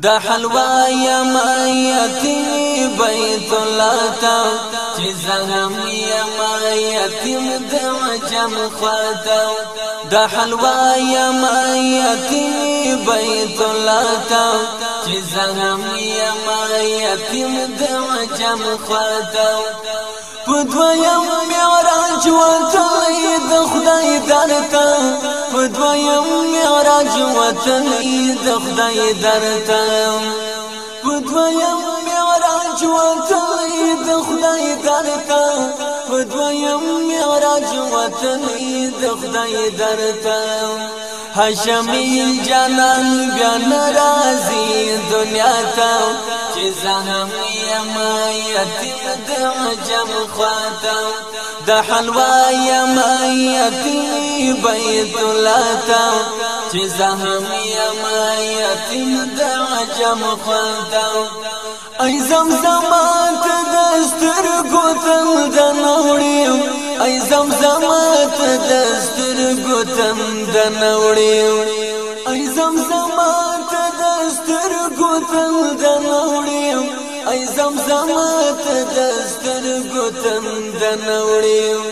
د حلوا یم یتیم بیت الله تا چې زغم یم یتیم د مجم خواتا د حلوا یم یتیم بیت الله تا چې زغم یم یتیم د مجم خواتا په دویم میرا ژوند د خدای درتا په دویم معراج وطن د خدای درته په دویم معراج وطن د خدای درته په دویم معراج وطن د خدای درته هاشمی جانان بیا رازی دنیا تا زهم یم یتیم د عجم خواتا د حلوا یم یتیم بیت لاتا چې زهم یم یتیم د عجم خواتا ای زمزم ته دستر ګوتم د نوړې ای زمزم ته دستر ګوتم د نوړې ای زمزم خپل دروړم ای زمزم ته دستر ګوتم دنوړم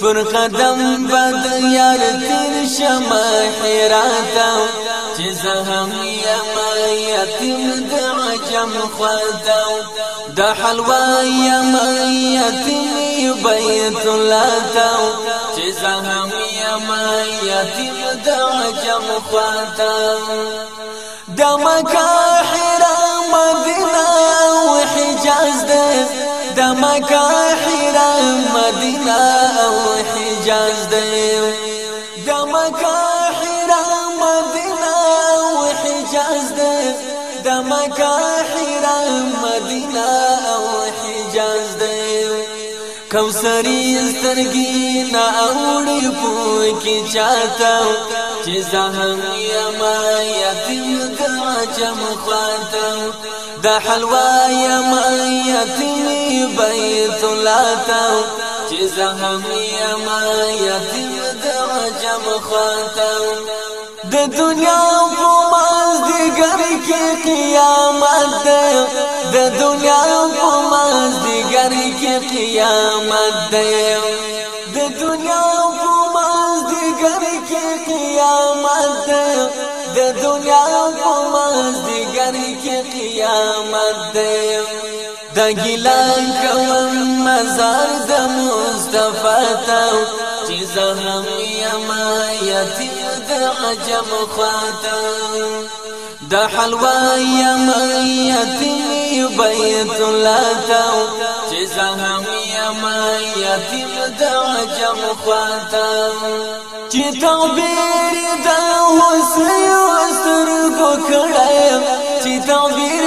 پر قدم بد یار تر شمع حیراتا چې زهم یم یتیم د عجم خدا د حلوا یم یتیم بیت الله تا چې زهم یم یتیم د عجم خدا د مکان حجاز ده د مکه حرم مدینه او حجاز ده د مکه حرم مدینه او حجاز ده د مکه حرم مدینه کوسری سترګي نا اوړي پو کی چاته چې زهم یما یتیم دا چم خواته د حلوا یما یتیم بیت لاته چې زهم یما یتیم دا چم خواته د دنیا په مازدګر کې قیامت د دنیا په مازدګر کې قیامت دی د دنیا په مازدیګر کې قیامت دی د دنیا په مازدیګر کې قیامت دی د ګلان کوم مزار د مصطفی ته چې زه هم یم یتیم د عجم خواته د حلوا یم یتیم بیت الله تا چې زهم یم یتیم د عجم خواتا چې تعبیر د حسین واستر کو کړه چې تعبیر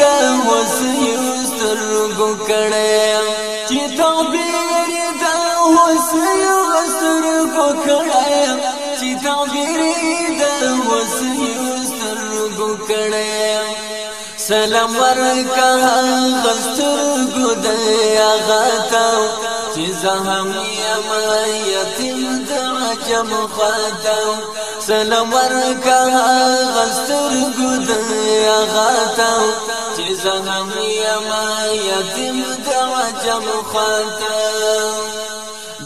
د حسین واستر کو کړه چې تعبیر د حسین کړې سلام ورکه هل غستر ګدای غاتا چې زهم یم یتیم د عجم خاتا سلام ورکه هل غستر ګدای غاتا چې زهم یم یتیم د عجم خاتا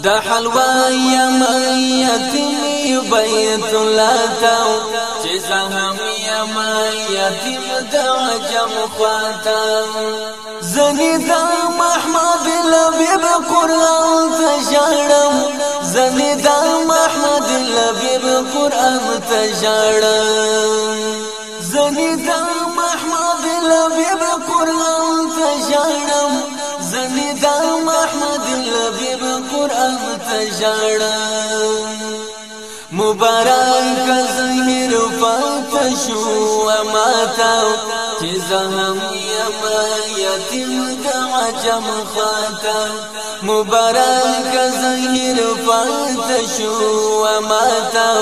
د حلوا یم ایتم بیت الله تا چې زهم ما یتیم د عجم خواتا زنی د محمد لبیب قرآن تجارم زنی د محمد لبیب قرآن تجارم زنی د محمد لبیب قرآن تجارم زنی د محمد لبیب قرآن تجارم مبارک زهیر فتشو اماتا چه زهم یم یتیم دا عجم خاتا مبارک زهیر فتشو اماتا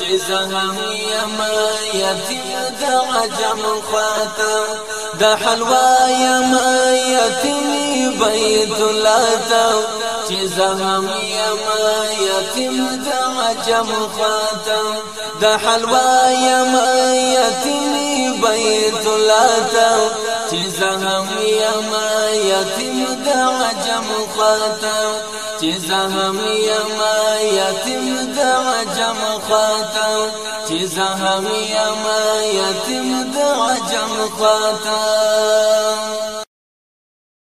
چه زهم یم یتیم دا عجم خاتا د حلوا یم یتیم بیت الله تا چې زهم یم یتیم د عجم خاتا د حلوا یم یتیم بیت الله تا چې زهم یم یتیم د عجم خاطر چې زهم یم یتیم د عجم خاطر چې زهم یم یتیم د عجم خاطر